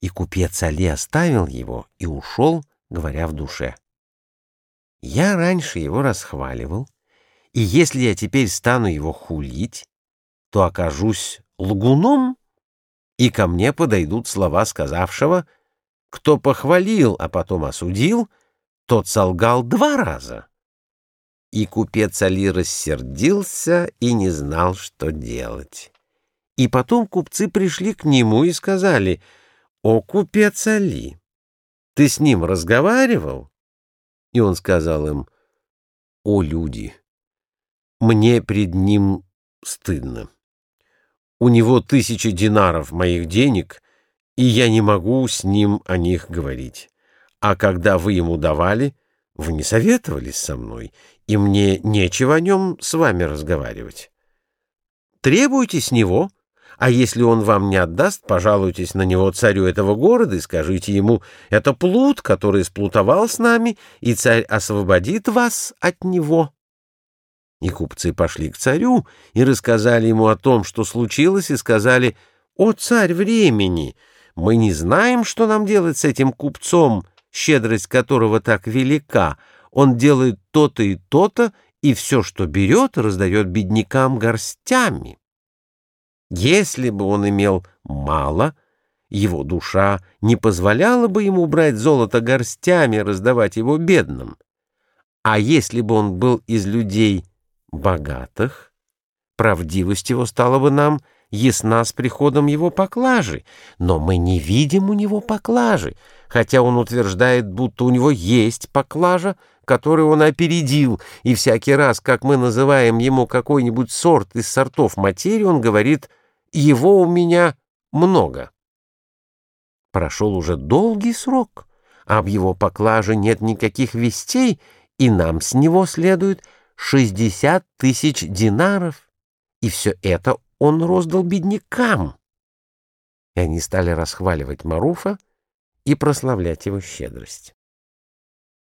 И купец Али оставил его и ушел, говоря в душе. Я раньше его расхваливал, и если я теперь стану его хулить, то окажусь лгуном, и ко мне подойдут слова сказавшего, кто похвалил, а потом осудил, тот солгал два раза. И купец Али рассердился и не знал, что делать. И потом купцы пришли к нему и сказали, «О, купец Али, ты с ним разговаривал?» И он сказал им, «О, люди, мне пред ним стыдно. У него тысячи динаров моих денег, и я не могу с ним о них говорить. А когда вы ему давали, вы не советовались со мной, и мне нечего о нем с вами разговаривать. Требуйте с него, а если он вам не отдаст, пожалуйтесь на него царю этого города и скажите ему, это плут, который сплутовал с нами, и царь освободит вас от него». И купцы пошли к царю и рассказали ему о том, что случилось, и сказали, «О, царь времени! Мы не знаем, что нам делать с этим купцом, щедрость которого так велика. Он делает то-то и то-то, и все, что берет, раздает беднякам горстями. Если бы он имел мало, его душа не позволяла бы ему брать золото горстями, раздавать его бедным. А если бы он был из людей богатых, правдивость его стала бы нам ясна с приходом его поклажи, но мы не видим у него поклажи, хотя он утверждает, будто у него есть поклажа, которую он опередил, и всякий раз, как мы называем ему какой-нибудь сорт из сортов материи, он говорит «его у меня много». Прошел уже долгий срок, а об его поклаже нет никаких вестей, и нам с него следует шестьдесят тысяч динаров, и все это он роздал беднякам. И они стали расхваливать Маруфа и прославлять его щедрость.